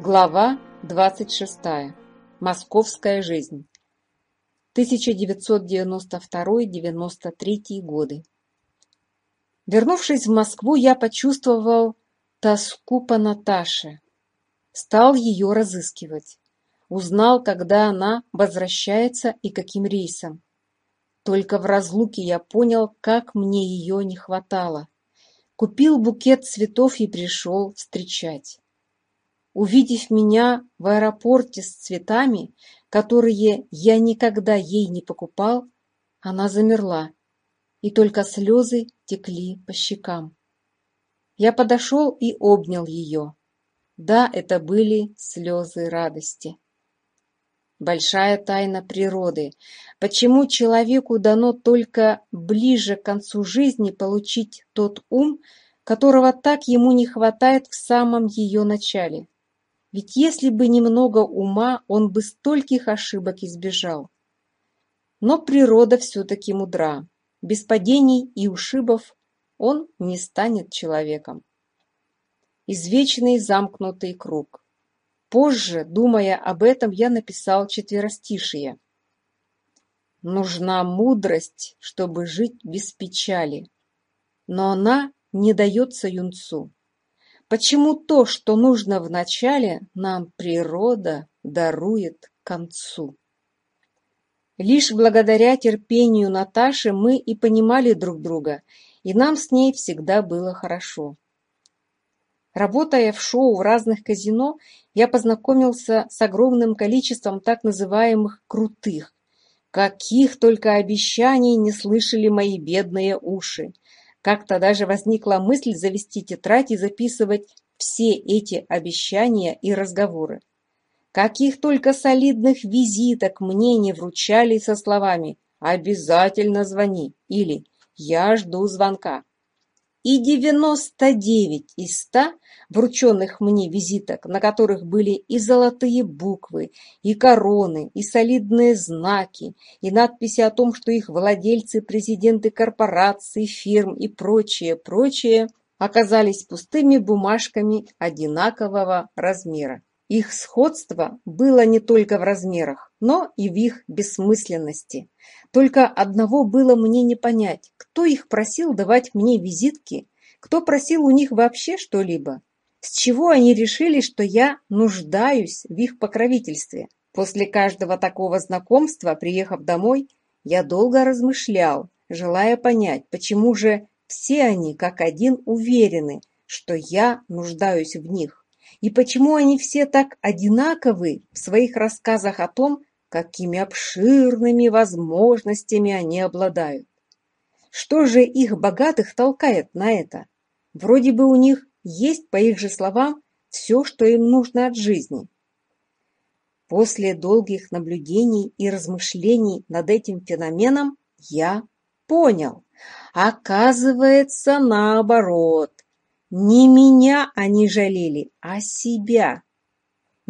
Глава 26. Московская жизнь. 1992-93 годы. Вернувшись в Москву, я почувствовал тоску по Наташе. Стал ее разыскивать. Узнал, когда она возвращается и каким рейсом. Только в разлуке я понял, как мне ее не хватало. Купил букет цветов и пришел встречать увидев меня в аэропорте с цветами, которые я никогда ей не покупал, она замерла, и только слезы текли по щекам. Я подошел и обнял ее. Да, это были слезы радости. Большая тайна природы. Почему человеку дано только ближе к концу жизни получить тот ум, которого так ему не хватает в самом ее начале? Ведь если бы немного ума, он бы стольких ошибок избежал. Но природа все-таки мудра. Без падений и ушибов он не станет человеком. Извечный замкнутый круг. Позже, думая об этом, я написал четверостишие. Нужна мудрость, чтобы жить без печали, но она не дается юнцу. Почему то, что нужно в начале, нам природа дарует концу? Лишь благодаря терпению Наташи мы и понимали друг друга, и нам с ней всегда было хорошо. Работая в шоу в разных казино, я познакомился с огромным количеством так называемых «крутых». Каких только обещаний не слышали мои бедные уши – как-то даже возникла мысль завести тетрадь и записывать все эти обещания и разговоры. Каких только солидных визиток мне не вручали со словами «обязательно звони» или «я жду звонка» и девяносто девять из ста врученных мне визиток, на которых были и золотые буквы, и короны, и солидные знаки, и надписи о том, что их владельцы, президенты корпораций, фирм и прочее, прочее, оказались пустыми бумажками одинакового размера. Их сходство было не только в размерах, но и в их бессмысленности. Только одного было мне не понять, кто их просил давать мне визитки, кто просил у них вообще что-либо, с чего они решили, что я нуждаюсь в их покровительстве. После каждого такого знакомства, приехав домой, я долго размышлял, желая понять, почему же все они как один уверены, что я нуждаюсь в них. И почему они все так одинаковы в своих рассказах о том, какими обширными возможностями они обладают. Что же их богатых толкает на это? Вроде бы у них есть, по их же словам, все, что им нужно от жизни. После долгих наблюдений и размышлений над этим феноменом я понял. Оказывается, наоборот. Не меня они жалели, а себя.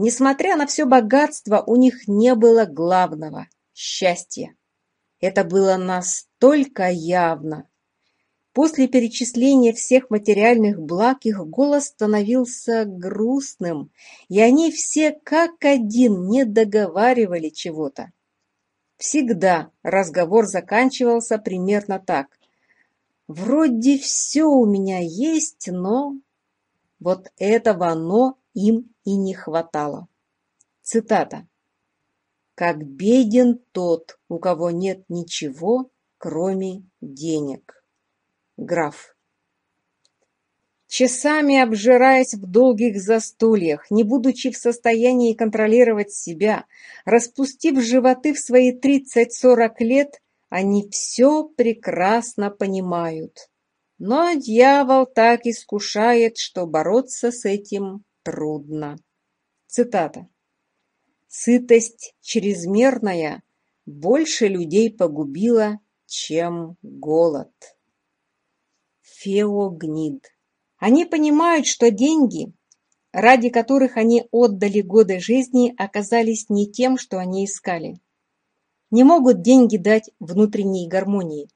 Несмотря на все богатство, у них не было главного – счастья. Это было настолько явно. После перечисления всех материальных благ их голос становился грустным, и они все как один не договаривали чего-то. Всегда разговор заканчивался примерно так. Вроде все у меня есть, но вот этого «но» им и не хватало. Цитата. «Как беден тот, у кого нет ничего, кроме денег». Граф. Часами обжираясь в долгих застольях, не будучи в состоянии контролировать себя, распустив животы в свои 30-40 лет, они все прекрасно понимают. Но дьявол так искушает, что бороться с этим трудно. Цитата. «Сытость чрезмерная больше людей погубила, чем голод». Феогнид. Они понимают, что деньги, ради которых они отдали годы жизни, оказались не тем, что они искали. Не могут деньги дать внутренней гармонии.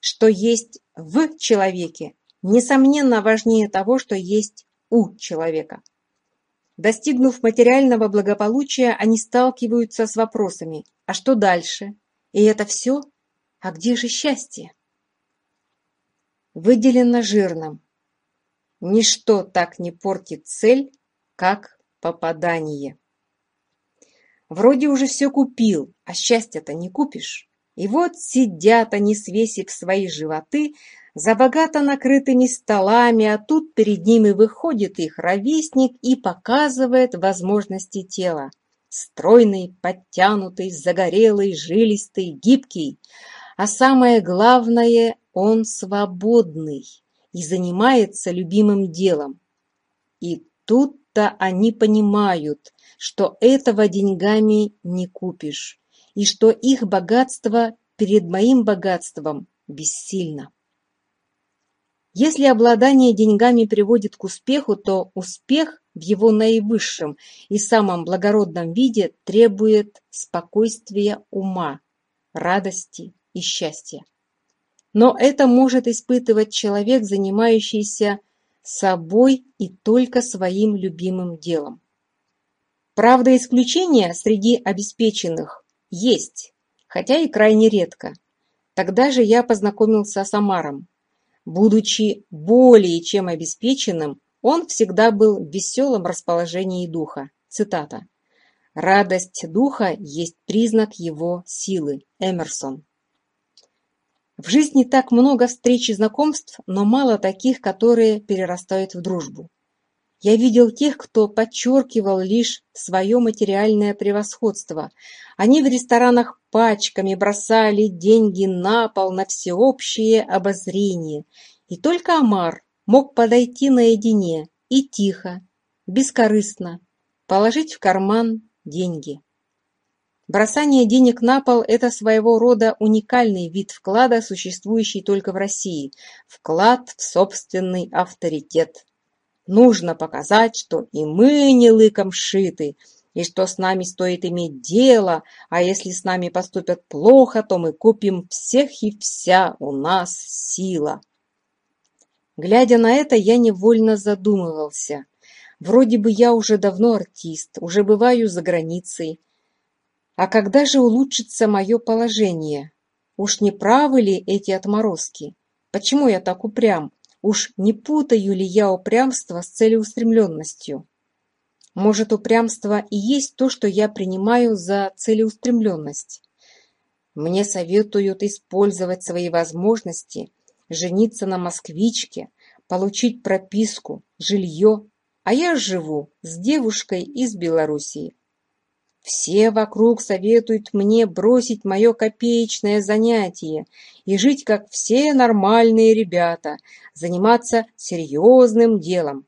Что есть в человеке, несомненно важнее того, что есть у человека. Достигнув материального благополучия, они сталкиваются с вопросами «А что дальше?» «И это все? А где же счастье?» Выделено жирным. Ничто так не портит цель, как попадание. Вроде уже все купил, а счастье-то не купишь. И вот сидят они, свесив свои животы, за богато накрытыми столами, а тут перед ними выходит их ровесник и показывает возможности тела. Стройный, подтянутый, загорелый, жилистый, гибкий. А самое главное, он свободный и занимается любимым делом. И тут-то они понимают, что этого деньгами не купишь и что их богатство перед моим богатством бессильно. Если обладание деньгами приводит к успеху, то успех в его наивысшем и самом благородном виде требует спокойствия ума, радости и счастья. Но это может испытывать человек, занимающийся собой и только своим любимым делом. Правда, исключения среди обеспеченных есть, хотя и крайне редко. Тогда же я познакомился с Амаром. Будучи более чем обеспеченным, он всегда был в веселом расположении духа. Цитата. «Радость духа есть признак его силы» Эмерсон. В жизни так много встреч и знакомств, но мало таких, которые перерастают в дружбу. Я видел тех, кто подчеркивал лишь свое материальное превосходство. Они в ресторанах пачками бросали деньги на пол на всеобщее обозрение. И только Амар мог подойти наедине и тихо, бескорыстно, положить в карман деньги. Бросание денег на пол – это своего рода уникальный вид вклада, существующий только в России – вклад в собственный авторитет. Нужно показать, что и мы не лыком шиты, и что с нами стоит иметь дело, а если с нами поступят плохо, то мы купим всех и вся у нас сила. Глядя на это, я невольно задумывался. Вроде бы я уже давно артист, уже бываю за границей. А когда же улучшится мое положение? Уж не правы ли эти отморозки? Почему я так упрям? Уж не путаю ли я упрямство с целеустремленностью? Может, упрямство и есть то, что я принимаю за целеустремленность? Мне советуют использовать свои возможности, жениться на москвичке, получить прописку, жилье, а я живу с девушкой из Белоруссии. Все вокруг советуют мне бросить мое копеечное занятие и жить, как все нормальные ребята, заниматься серьезным делом.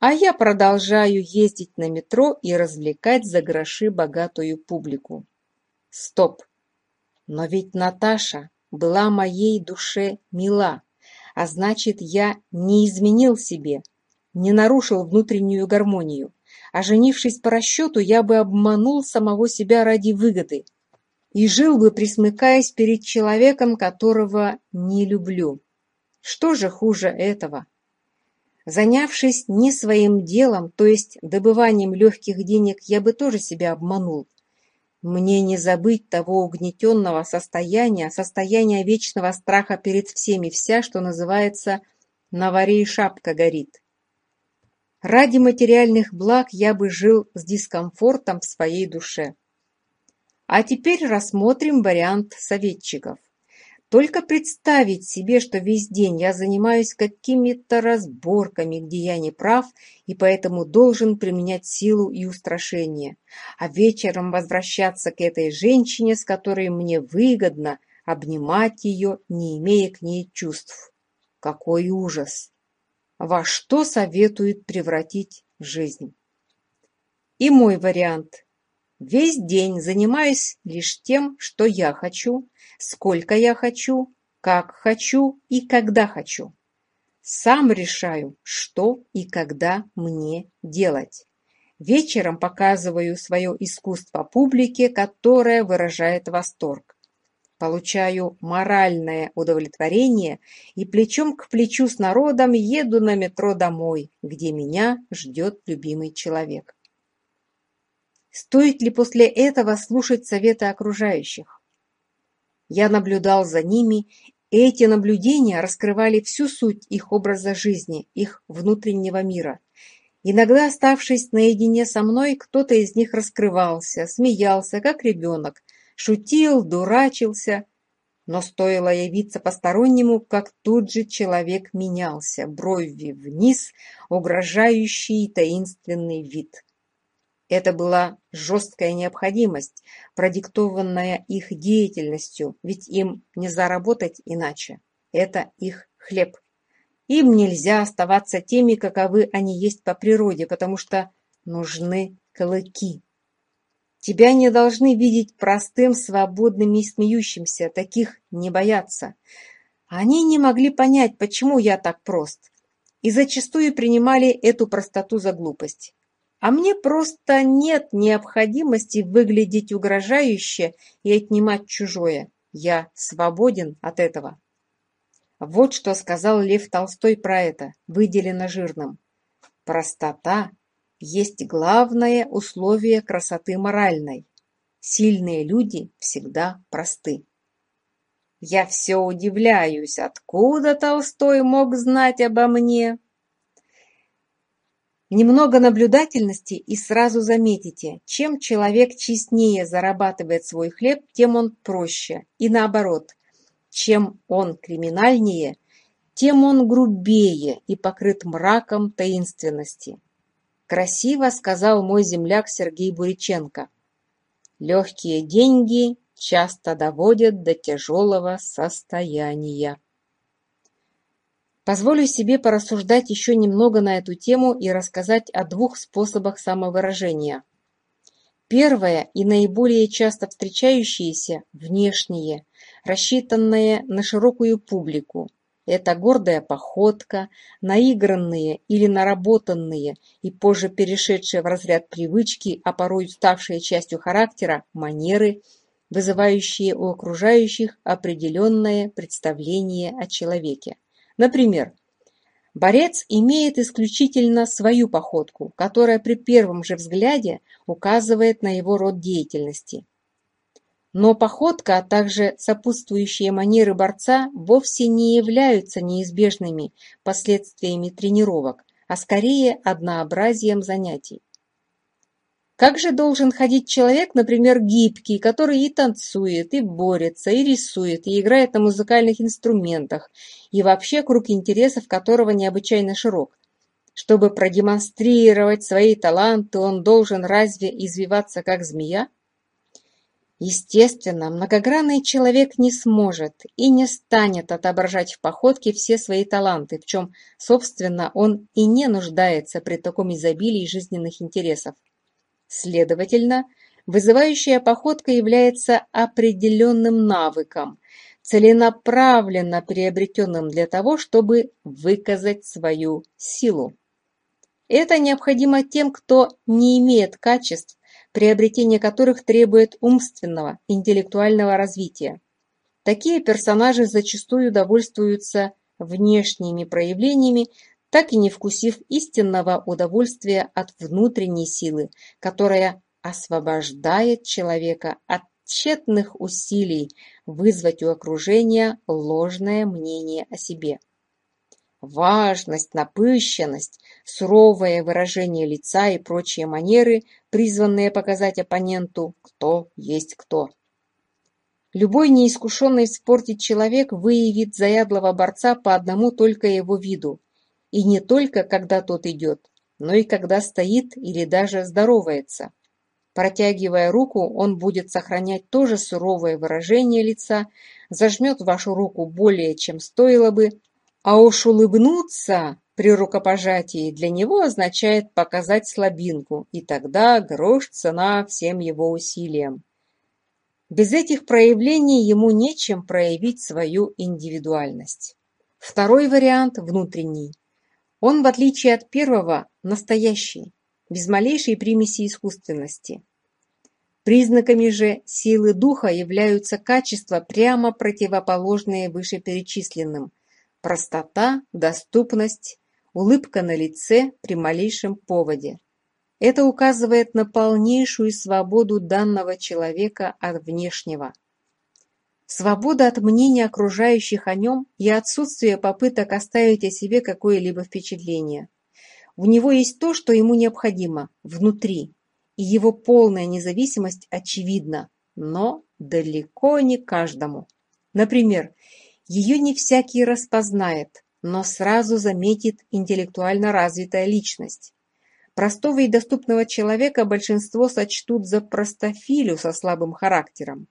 А я продолжаю ездить на метро и развлекать за гроши богатую публику. Стоп! Но ведь Наташа была моей душе мила, а значит, я не изменил себе, не нарушил внутреннюю гармонию а женившись по расчету, я бы обманул самого себя ради выгоды и жил бы, присмыкаясь перед человеком, которого не люблю. Что же хуже этого? Занявшись не своим делом, то есть добыванием легких денег, я бы тоже себя обманул. Мне не забыть того угнетенного состояния, состояния вечного страха перед всеми, вся, что называется «на варе и шапка горит» ради материальных благ я бы жил с дискомфортом в своей душе. А теперь рассмотрим вариант советчиков. Только представить себе, что весь день я занимаюсь какими-то разборками, где я не прав и поэтому должен применять силу и устрашение, а вечером возвращаться к этой женщине, с которой мне выгодно обнимать ее, не имея к ней чувств. Какой ужас! во что советует превратить жизнь. И мой вариант. Весь день занимаюсь лишь тем, что я хочу, сколько я хочу, как хочу и когда хочу. Сам решаю, что и когда мне делать. Вечером показываю свое искусство публике, которое выражает восторг. Получаю моральное удовлетворение и плечом к плечу с народом еду на метро домой, где меня ждет любимый человек. Стоит ли после этого слушать советы окружающих? Я наблюдал за ними, и эти наблюдения раскрывали всю суть их образа жизни, их внутреннего мира – Иногда, оставшись наедине со мной, кто-то из них раскрывался, смеялся, как ребенок, шутил, дурачился, но стоило явиться постороннему, как тут же человек менялся, брови вниз, угрожающий таинственный вид. Это была жесткая необходимость, продиктованная их деятельностью, ведь им не заработать иначе. Это их хлеб. Им нельзя оставаться теми, каковы они есть по природе, потому что нужны клыки. Тебя не должны видеть простым, свободным и смеющимся, таких не боятся. Они не могли понять, почему я так прост, и зачастую принимали эту простоту за глупость. А мне просто нет необходимости выглядеть угрожающе и отнимать чужое. Я свободен от этого. Вот что сказал Лев Толстой про это, выделено жирным. Простота есть главное условие красоты моральной: сильные люди всегда просты. Я все удивляюсь, откуда Толстой мог знать обо мне? Немного наблюдательности и сразу заметите, чем человек честнее зарабатывает свой хлеб, тем он проще. И наоборот, чем он криминальнее, тем он грубее и покрыт мраком таинственности. Красиво сказал мой земляк Сергей Буриченко. Легкие деньги часто доводят до тяжелого состояния. Позволю себе порассуждать еще немного на эту тему и рассказать о двух способах самовыражения. Первое и наиболее часто встречающееся – внешнее, рассчитанное на широкую публику, это гордая походка, наигранные или наработанные и позже перешедшие в разряд привычки, а порой ставшие частью характера, манеры, вызывающие у окружающих определенное представление о человеке. Например, борец имеет исключительно свою походку, которая при первом же взгляде указывает на его род деятельности – но походка, а также сопутствующие манеры борца вовсе не являются неизбежными последствиями тренировок, а скорее однообразием занятий. Как же должен ходить человек, например, гибкий, который и танцует, и борется, и рисует, и играет на музыкальных инструментах, и вообще круг интересов которого необычайно широк? Чтобы продемонстрировать свои таланты, он должен разве извиваться как змея? Естественно, многогранный человек не сможет и не станет отображать в походке все свои таланты, в чем, собственно, он и не нуждается при таком изобилии жизненных интересов. Следовательно, вызывающая походка является определенным навыком, целенаправленно приобретенным для того, чтобы выказать свою силу. Это необходимо тем, кто не имеет качеств, приобретение которых требует умственного, интеллектуального развития. Такие персонажи зачастую довольствуются внешними проявлениями, так и не вкусив истинного удовольствия от внутренней силы, которая освобождает человека от тщетных усилий вызвать у окружения ложное мнение о себе важность, напыщенность, суровое выражение лица и прочие манеры, призванные показать оппоненту, кто есть кто. Любой неискушенный в спорте человек выявит заядлого борца по одному только его виду. И не только, когда тот идет, но и когда стоит или даже здоровается. Протягивая руку, он будет сохранять тоже суровое выражение лица, зажмет вашу руку более, чем стоило бы, а уж улыбнуться при рукопожатии для него означает показать слабинку, и тогда грош цена всем его усилиям. Без этих проявлений ему нечем проявить свою индивидуальность. Второй вариант – внутренний. Он, в отличие от первого, настоящий, без малейшей примеси искусственности. Признаками же силы духа являются качества, прямо противоположные вышеперечисленным, простота, доступность, улыбка на лице при малейшем поводе. Это указывает на полнейшую свободу данного человека от внешнего. Свобода от мнения окружающих о нем и отсутствие попыток оставить о себе какое-либо впечатление. У него есть то, что ему необходимо, внутри, и его полная независимость очевидна, но далеко не каждому. Например, ее не всякий распознает, но сразу заметит интеллектуально развитая личность. Простого и доступного человека большинство сочтут за простофилю со слабым характером.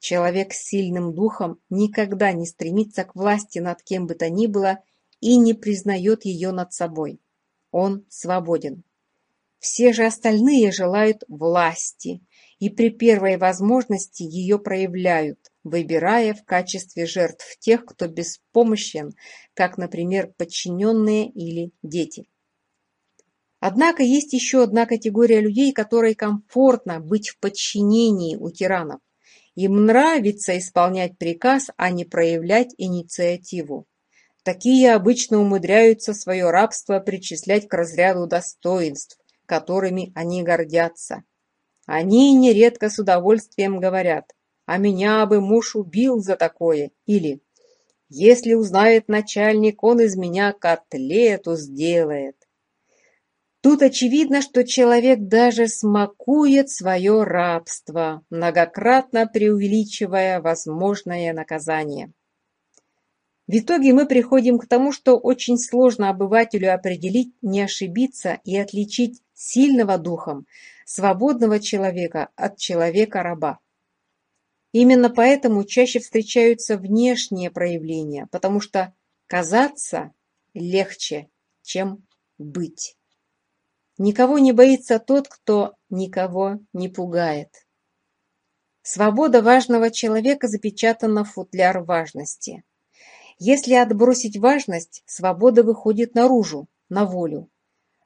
Человек с сильным духом никогда не стремится к власти над кем бы то ни было и не признает ее над собой. Он свободен. Все же остальные желают власти и при первой возможности ее проявляют, выбирая в качестве жертв тех, кто беспомощен, как, например, подчиненные или дети. Однако есть еще одна категория людей, которой комфортно быть в подчинении у тиранов. Им нравится исполнять приказ, а не проявлять инициативу. Такие обычно умудряются свое рабство причислять к разряду достоинств, которыми они гордятся. Они нередко с удовольствием говорят а меня бы муж убил за такое, или «Если узнает начальник, он из меня котлету сделает». Тут очевидно, что человек даже смакует свое рабство, многократно преувеличивая возможное наказание. В итоге мы приходим к тому, что очень сложно обывателю определить, не ошибиться и отличить сильного духом, свободного человека от человека-раба. Именно поэтому чаще встречаются внешние проявления, потому что казаться легче, чем быть. Никого не боится тот, кто никого не пугает. Свобода важного человека запечатана в футляр важности. Если отбросить важность, свобода выходит наружу, на волю.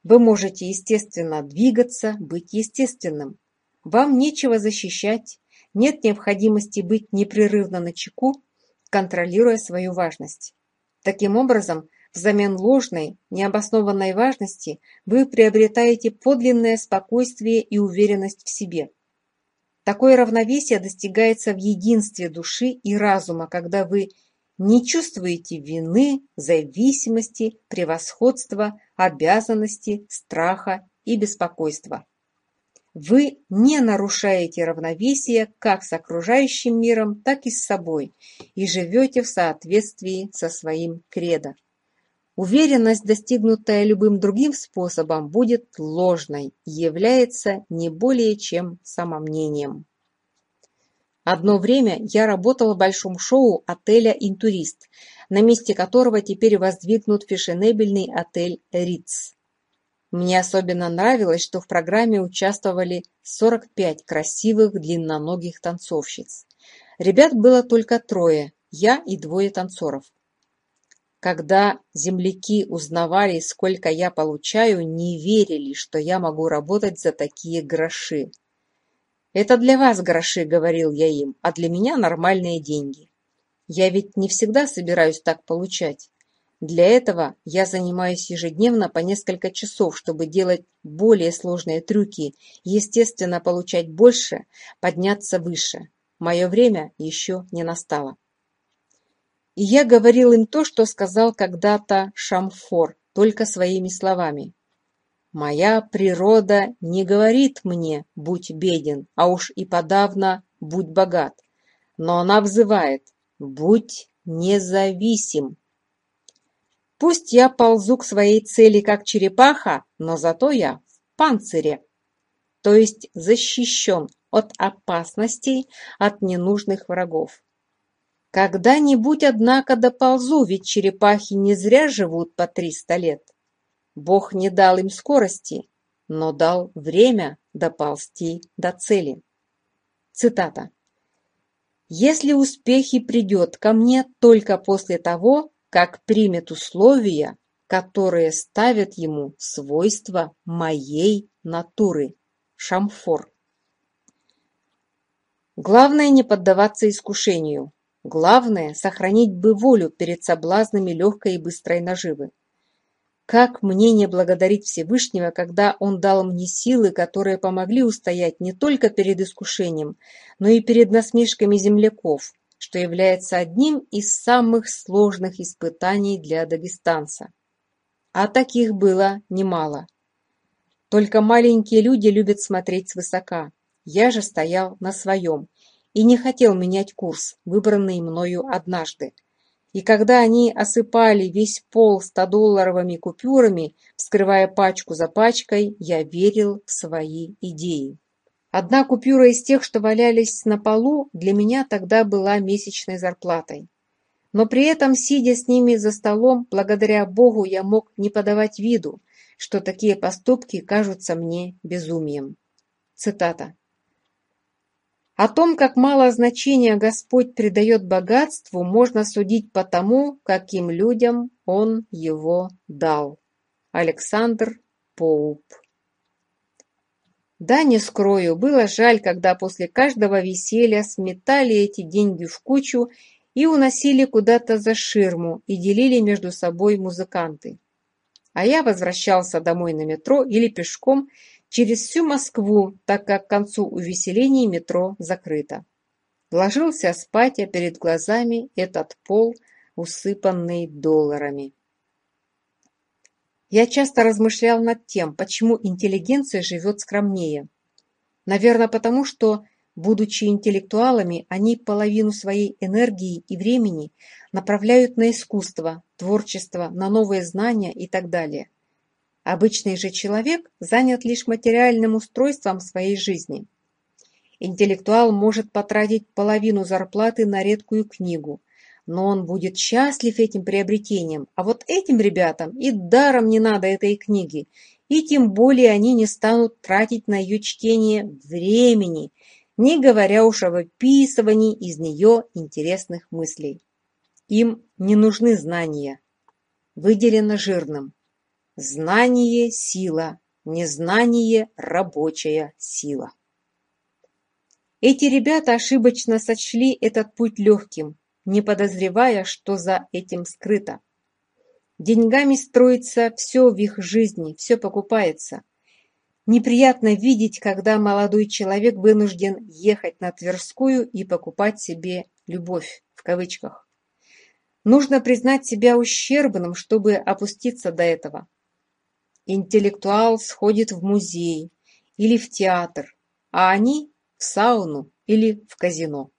Вы можете естественно двигаться, быть естественным. Вам нечего защищать, нет необходимости быть непрерывно на чеку, контролируя свою важность. Таким образом, взамен ложной, необоснованной важности вы приобретаете подлинное спокойствие и уверенность в себе. Такое равновесие достигается в единстве души и разума, когда вы не чувствуете вины, зависимости, превосходства, обязанности, страха и беспокойства. Вы не нарушаете равновесие как с окружающим миром, так и с собой и живете в соответствии со своим кредо. Уверенность, достигнутая любым другим способом, будет ложной и является не более чем самомнением. Одно время я работала в большом шоу отеля «Интурист», на месте которого теперь воздвигнут фешенебельный отель «Риц». Мне особенно нравилось, что в программе участвовали 45 красивых длинноногих танцовщиц. Ребят было только трое, я и двое танцоров. Когда земляки узнавали, сколько я получаю, не верили, что я могу работать за такие гроши. «Это для вас гроши», — говорил я им, — «а для меня нормальные деньги. Я ведь не всегда собираюсь так получать. Для этого я занимаюсь ежедневно по несколько часов, чтобы делать более сложные трюки, естественно, получать больше, подняться выше. Мое время еще не настало. И я говорил им то, что сказал когда-то Шамфор, только своими словами. «Моя природа не говорит мне, будь беден, а уж и подавно будь богат, но она взывает, будь независим». Пусть я ползу к своей цели, как черепаха, но зато я в панцире, то есть защищен от опасностей, от ненужных врагов. Когда-нибудь, однако, доползу, ведь черепахи не зря живут по триста лет. Бог не дал им скорости, но дал время доползти до цели. Цитата. «Если успех и придет ко мне только после того, как примет условия, которые ставят ему свойства моей натуры. Шамфор. Главное не поддаваться искушению. Главное сохранить бы волю перед соблазнами легкой и быстрой наживы. Как мне не благодарить Всевышнего, когда Он дал мне силы, которые помогли устоять не только перед искушением, но и перед насмешками земляков, что является одним из самых сложных испытаний для дагестанца. А таких было немало. Только маленькие люди любят смотреть свысока. Я же стоял на своем и не хотел менять курс, выбранный мною однажды. И когда они осыпали весь пол 100-долларовыми купюрами, вскрывая пачку за пачкой, я верил в свои идеи. Одна купюра из тех, что валялись на полу, для меня тогда была месячной зарплатой. Но при этом, сидя с ними за столом, благодаря Богу я мог не подавать виду, что такие поступки кажутся мне безумием. Цитата. О том, как мало значения Господь придает богатству, можно судить по тому, каким людям Он его дал. Александр Поуп да не скрою, было жаль, когда после каждого веселья сметали эти деньги в кучу и уносили куда-то за ширму и делили между собой музыканты. А я возвращался домой на метро или пешком через всю Москву, так как к концу увеселений метро закрыто. Ложился спать, а перед глазами этот пол, усыпанный долларами. Я часто размышлял над тем, почему интеллигенция живет скромнее. Наверное, потому что, будучи интеллектуалами, они половину своей энергии и времени направляют на искусство, творчество, на новые знания и так далее. Обычный же человек занят лишь материальным устройством своей жизни. Интеллектуал может потратить половину зарплаты на редкую книгу – но он будет счастлив этим приобретением, а вот этим ребятам и даром не надо этой книги, и тем более они не станут тратить на ее чтение времени, не говоря уж о выписывании из нее интересных мыслей. Им не нужны знания. Выделено жирным. Знание – сила, незнание – рабочая сила. Эти ребята ошибочно сочли этот путь легким, не подозревая, что за этим скрыто. Деньгами строится все в их жизни, все покупается. Неприятно видеть, когда молодой человек вынужден ехать на Тверскую и покупать себе «любовь» в кавычках. Нужно признать себя ущербным, чтобы опуститься до этого. Интеллектуал сходит в музей или в театр, а они – в сауну или в казино.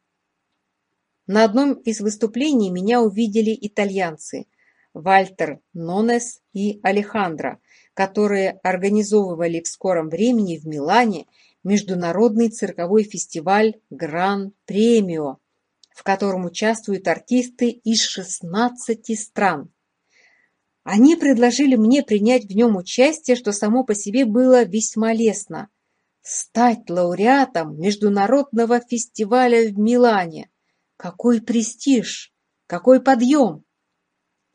На одном из выступлений меня увидели итальянцы Вальтер Нонес и Алехандро, которые организовывали в скором времени в Милане международный цирковой фестиваль «Гран Премио», в котором участвуют артисты из 16 стран. Они предложили мне принять в нем участие, что само по себе было весьма лестно – стать лауреатом международного фестиваля в Милане. Какой престиж! Какой подъем!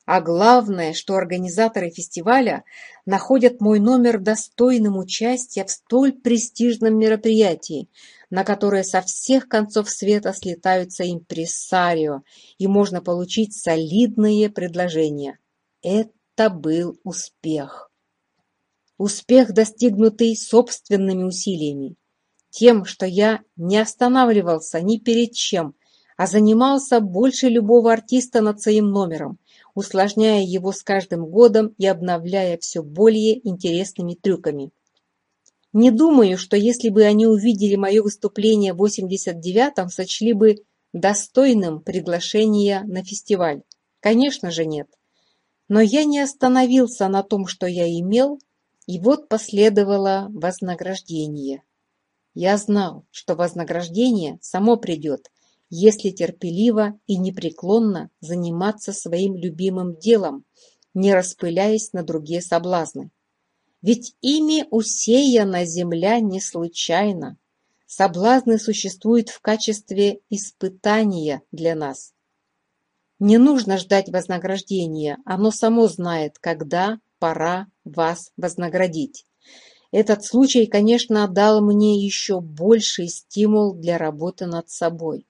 А главное, что организаторы фестиваля находят мой номер достойным участия в столь престижном мероприятии, на которое со всех концов света слетаются импрессарио, и можно получить солидные предложения. Это был успех. Успех, достигнутый собственными усилиями. Тем, что я не останавливался ни перед чем – а занимался больше любого артиста над своим номером, усложняя его с каждым годом и обновляя все более интересными трюками. Не думаю, что если бы они увидели мое выступление в 89-м, сочли бы достойным приглашения на фестиваль. Конечно же нет. Но я не остановился на том, что я имел, и вот последовало вознаграждение. Я знал, что вознаграждение само придет, если терпеливо и непреклонно заниматься своим любимым делом, не распыляясь на другие соблазны. Ведь ими усеяна земля не случайно. Соблазны существуют в качестве испытания для нас. Не нужно ждать вознаграждения, оно само знает, когда пора вас вознаградить. Этот случай, конечно, дал мне еще больший стимул для работы над собой.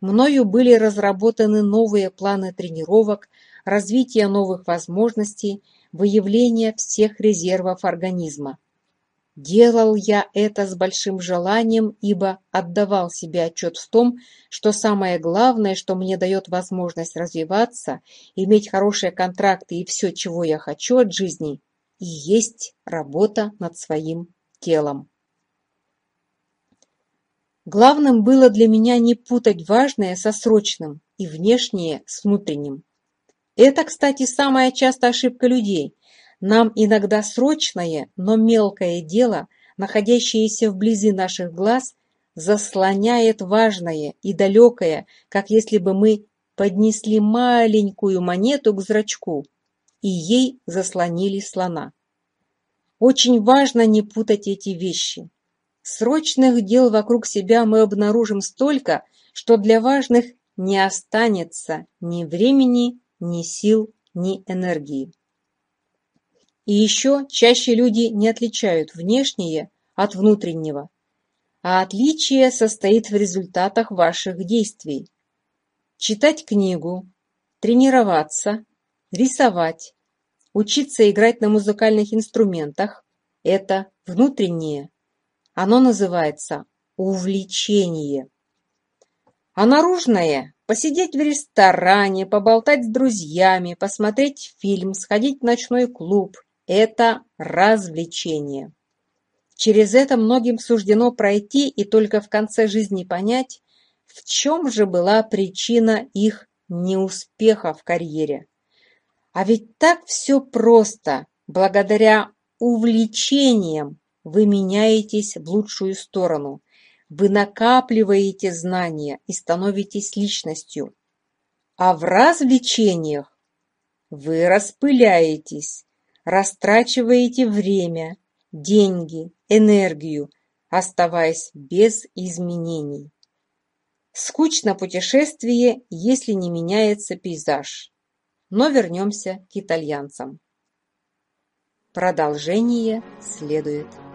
Мною были разработаны новые планы тренировок, развитие новых возможностей, выявление всех резервов организма. Делал я это с большим желанием, ибо отдавал себе отчет в том, что самое главное, что мне дает возможность развиваться, иметь хорошие контракты и все, чего я хочу от жизни, и есть работа над своим телом. Главным было для меня не путать важное со срочным и внешнее с внутренним. Это, кстати, самая частая ошибка людей. Нам иногда срочное, но мелкое дело, находящееся вблизи наших глаз, заслоняет важное и далекое, как если бы мы поднесли маленькую монету к зрачку и ей заслонили слона. Очень важно не путать эти вещи срочных дел вокруг себя мы обнаружим столько, что для важных не останется ни времени, ни сил, ни энергии. И еще чаще люди не отличают внешнее от внутреннего, а отличие состоит в результатах ваших действий. Читать книгу, тренироваться, рисовать, учиться играть на музыкальных инструментах – это внутреннее – оно называется увлечение. А наружное – посидеть в ресторане, поболтать с друзьями, посмотреть фильм, сходить в ночной клуб – это развлечение. Через это многим суждено пройти и только в конце жизни понять, в чем же была причина их неуспеха в карьере. А ведь так все просто, благодаря увлечениям вы меняетесь в лучшую сторону, вы накапливаете знания и становитесь личностью. А в развлечениях вы распыляетесь, растрачиваете время, деньги, энергию, оставаясь без изменений. Скучно путешествие, если не меняется пейзаж. Но вернемся к итальянцам. Продолжение следует.